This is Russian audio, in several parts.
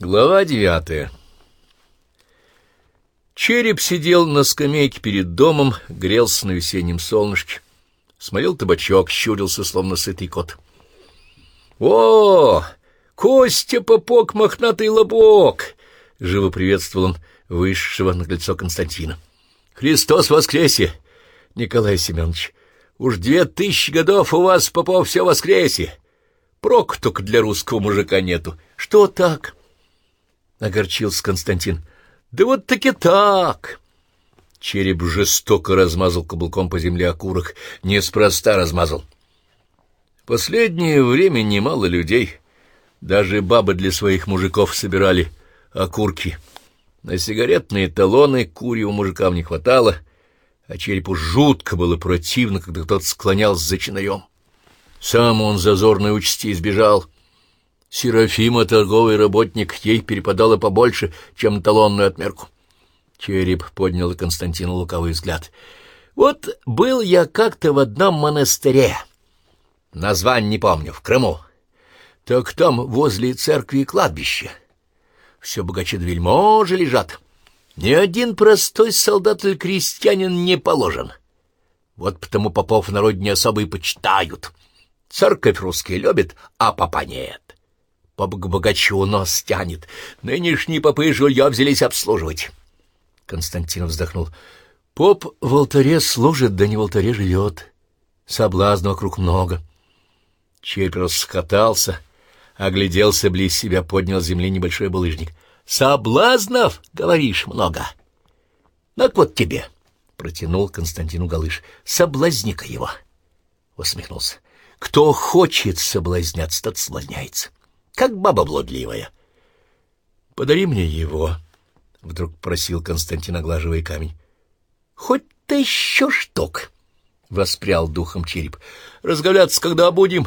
Глава девятая Череп сидел на скамейке перед домом, грелся на весеннем солнышке, смотрел табачок, щурился, словно сытый кот. — О, Костя Попок, мохнатый лобок! — живо приветствовал он вышедшего на крыльцо Константина. — Христос воскресе! Николай Семенович, уж две тысячи годов у вас, Попов, все воскресе! Прок только для русского мужика нету. Что так? —— огорчился Константин. — Да вот таки так! Череп жестоко размазал каблуком по земле окурок. Неспроста размазал. Последнее время немало людей, даже бабы для своих мужиков собирали окурки. На сигаретные талоны курьего мужикам не хватало, а черепу жутко было противно, когда тот склонялся за чинаем. Сам он зазорной участи избежал — Серафима, торговый работник, ей перепадало побольше, чем талонную отмерку. Череп поднял Константину луковый взгляд. Вот был я как-то в одном монастыре. Название не помню, в Крыму. Так там возле церкви и кладбища. Все богаче вельможи лежат. Ни один простой солдат или крестьянин не положен. Вот потому попов в народе не особо и почитают. Церковь русские любят, а папа нет к богачу нос тянет. Нынешние попы жулья взялись обслуживать. Константин вздохнул. Поп в алтаре служит, да не в алтаре живет. Соблазн вокруг много. Черпь раскатался, огляделся близ себя, поднял с земли небольшой булыжник. «Соблазнов, говоришь, много!» «Так вот тебе!» — протянул Константину Галыш. «Соблазника его!» — усмехнулся. «Кто хочет соблазняться, тот соблазняется как баба блудливая. — Подари мне его, — вдруг просил Константин, оглаживая камень. — Хоть тысячу штук, — воспрял духом череп. — Разговляться, когда будем.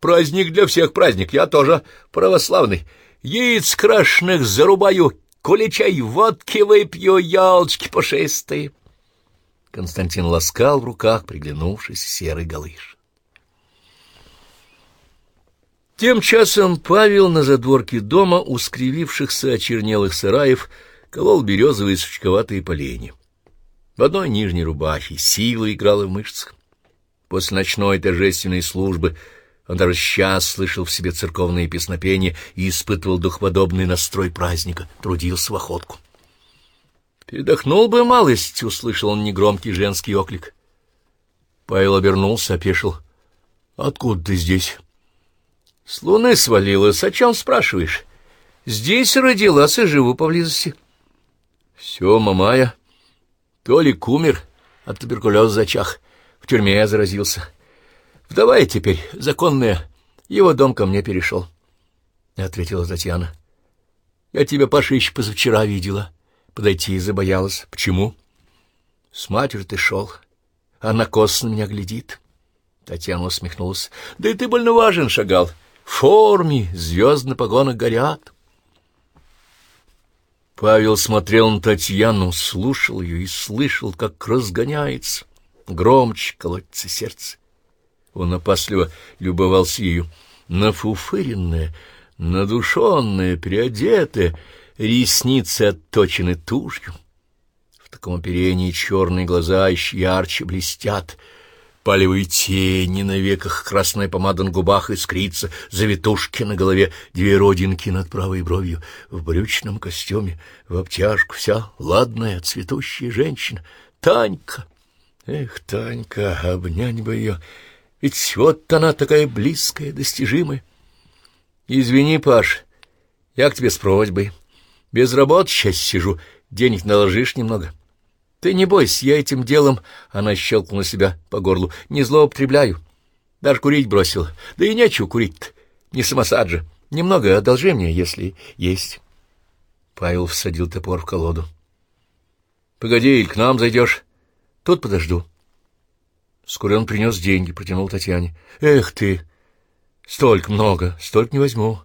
Праздник для всех праздник, я тоже православный. Яиц крашеных зарубаю, куличай водки выпью, ялочки пушистые. Константин ласкал в руках, приглянувшись, серый галыш. Тем часом Павел на задворке дома, у скривившихся очернелых сараев, колол березовые сучковатые поленья. В одной нижней рубахе сила играла в мышцах. После ночной торжественной службы он даже сейчас слышал в себе церковные песнопения и испытывал духоподобный настрой праздника, трудился в охотку. «Передохнул бы малость», — услышал он негромкий женский оклик. Павел обернулся, опешил. «Откуда ты здесь?» — С луны свалилась. О чем спрашиваешь? Здесь родилась и живу поблизости. — Все, мамая. Толик умер от туберкулеза зачах. В тюрьме я заразился. Вдова теперь, законная. Его дом ко мне перешел. — ответила Татьяна. — Я тебя, Паша, еще позавчера видела. Подойти забоялась. — Почему? — С матерью ты шел. Она косо на меня глядит. Татьяна усмехнулась. — Да и ты больно важен шагал. — форме, звезд на погонах горят. Павел смотрел на Татьяну, слушал ее и слышал, как разгоняется, громче колотится сердце. Он опасливо любовался ею, нафуфыренная, надушенная, переодетая, ресницы отточены тушью. В таком оперении черные глаза еще ярче блестят — палевые тени на веках, красная помада на губах искрится, завитушки на голове, две родинки над правой бровью, в брючном костюме, в обтяжку, вся ладная, цветущая женщина. Танька! Эх, Танька, обнять бы ее, ведь вот она такая близкая, достижимая. Извини, Паш, я к тебе с просьбой. Без работы сейчас сижу, денег наложишь немного. — ты не бойся, я этим делом, — она щелкнула себя по горлу, — не злоупотребляю. Даже курить бросил. Да и нечего курить-то, не самосад же. Немного одолжи мне, если есть. Павел всадил топор в колоду. — Погоди, или к нам зайдешь? Тут подожду. Вскоре он принес деньги, протянул Татьяне. — Эх ты! Столько много, столько не возьму.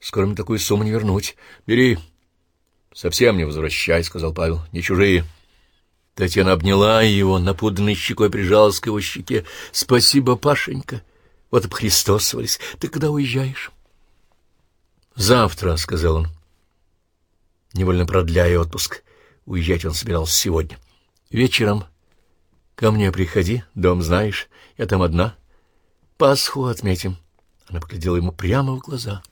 Скоро мне такую сумму не вернуть. Бери. — Совсем не возвращай, — сказал Павел. — Не чужие. — Татьяна обняла его, напуданной щекой прижалась к его щеке. — Спасибо, Пашенька. Вот об Христос свались. Ты когда уезжаешь? — Завтра, — сказал он. невольно продляя отпуск. Уезжать он собирался сегодня. Вечером ко мне приходи, дом знаешь, я там одна. Пасху отметим. Она поглядела ему прямо в глаза.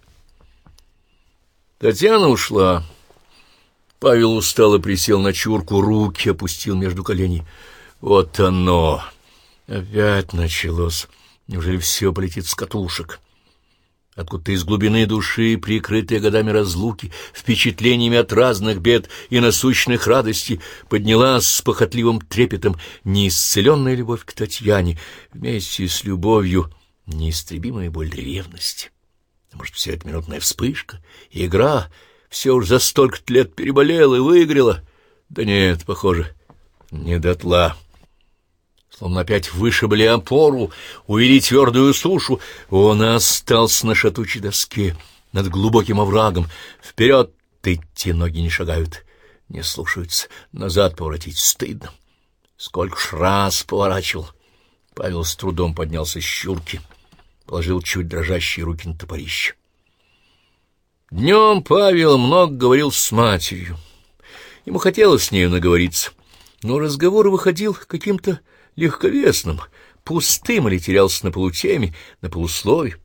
Татьяна ушла. Павел устало присел на чурку, руки опустил между коленей. Вот оно! Опять началось. Неужели все полетит с катушек? Откуда-то из глубины души, прикрытые годами разлуки, впечатлениями от разных бед и насущных радостей, поднялась с похотливым трепетом неисцеленная любовь к Татьяне, вместе с любовью неистребимая боль ревности. Может, все это минутная вспышка, игра, все уж за столько лет переболела и выиграла? Да нет, похоже, не дотла словно опять вышибли опору, увели твердую сушу. Он остался на шатучей доске над глубоким оврагом. Вперед идти ноги не шагают, не слушаются, назад поворотить стыдно. Сколько ж раз поворачивал. Павел с трудом поднялся с щурки, положил чуть дрожащие руки на топорище. Днем Павел много говорил с матерью. Ему хотелось с нею наговориться, но разговор выходил каким-то легковесным, пустым или терялся на полутеме, на полуслове.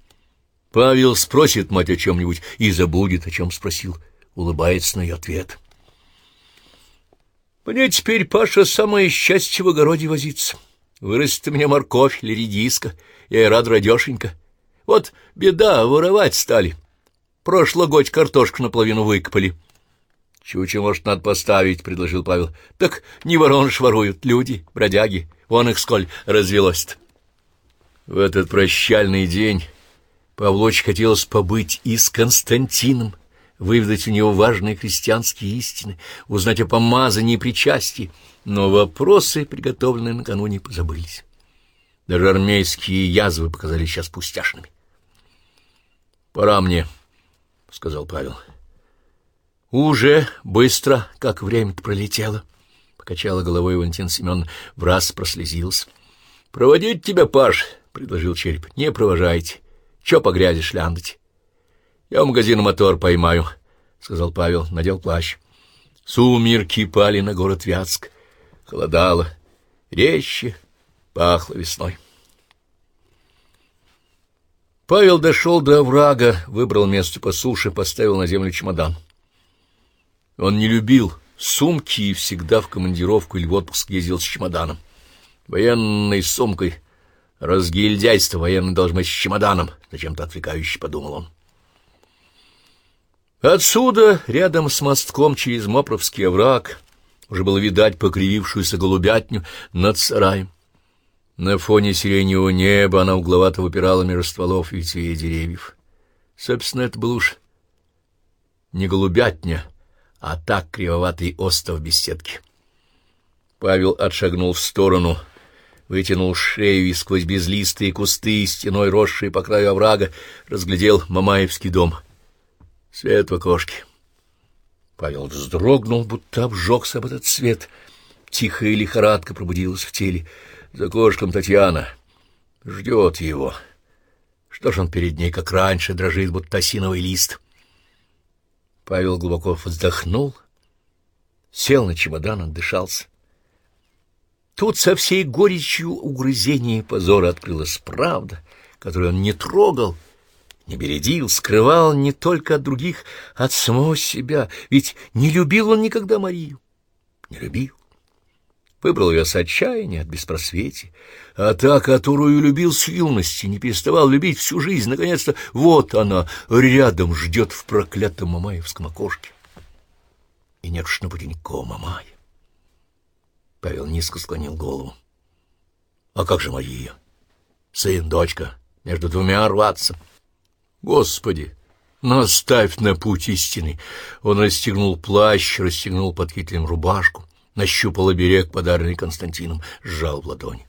Павел спросит мать о чем-нибудь и забудет, о чем спросил, улыбается на ее ответ. Мне теперь, Паша, самое счастье в огороде возиться. Вырастет у меня морковь или редиска, я и рад радешенько. Вот беда, воровать стали. Прошлый год картошку наполовину выкопали. Чучело, может, надо поставить, — предложил Павел. — Так не ворон воруют, люди, бродяги. Вон их сколь развелось-то. В этот прощальный день Павлоч хотелось побыть и с Константином, выведать у него важные христианские истины, узнать о помазании и причастии, но вопросы, приготовленные накануне, позабылись. Даже армейские язвы показались сейчас пустяшными. — Пора мне, — сказал Павел. — уже быстро, как время-то пролетело, — покачала головой Валентин Семен, в раз прослезился. — Проводить тебя, Паш, — предложил череп. — Не провожайте. Чё по грязи шляндать? — Я в магазин мотор поймаю, — сказал Павел, надел плащ. Сумерки пали на город Вятск. Холодало, резче, пахло весной. Павел дошел до оврага, выбрал место по суше, поставил на землю чемодан. Он не любил сумки и всегда в командировку или в отпуск ездил с чемоданом. Военной сумкой. Разгильдяйство военный должен быть с чемоданом, зачем-то отвлекающе подумал он. Отсюда, рядом с мостком через Мопровский овраг, уже было видать покривившуюся голубятню над сараем. На фоне сиреневого неба она угловато выпирала между стволов ветвей деревьев. Собственно, это был уж не голубятня, а так кривоватый остов беседки. Павел отшагнул в сторону, вытянул шею и сквозь безлистые кусты, стеной росшие по краю оврага, разглядел Мамаевский дом. Свет в окошке. Павел вздрогнул, будто обжегся об этот свет. Тихая лихорадка пробудилась в теле. За окошком Татьяна. Ждет его. Что ж он перед ней, как раньше, дрожит, будто осиновый лист. Павел глубоко вздохнул, сел на чемодан, отдышался. Тут со всей горечью угрызения и позора открылась правда, которую он не трогал, не бередил, скрывал не только от других, а от самого себя, ведь не любил он никогда Марию, не любил. Выбрал ее с отчаяния, от беспросветия, а та, которую любил с юности, не переставал любить всю жизнь, наконец-то вот она рядом ждет в проклятом мамаевском окошке. И нет уж на пути никакого мамая. Павел низко склонил голову. А как же Мария? Сын, дочка, между двумя рваться. Господи! Наставь на путь истины. Он расстегнул плащ, расстегнул под кителем рубашку нащупал оберег, подаренный Константином, сжал в ладони.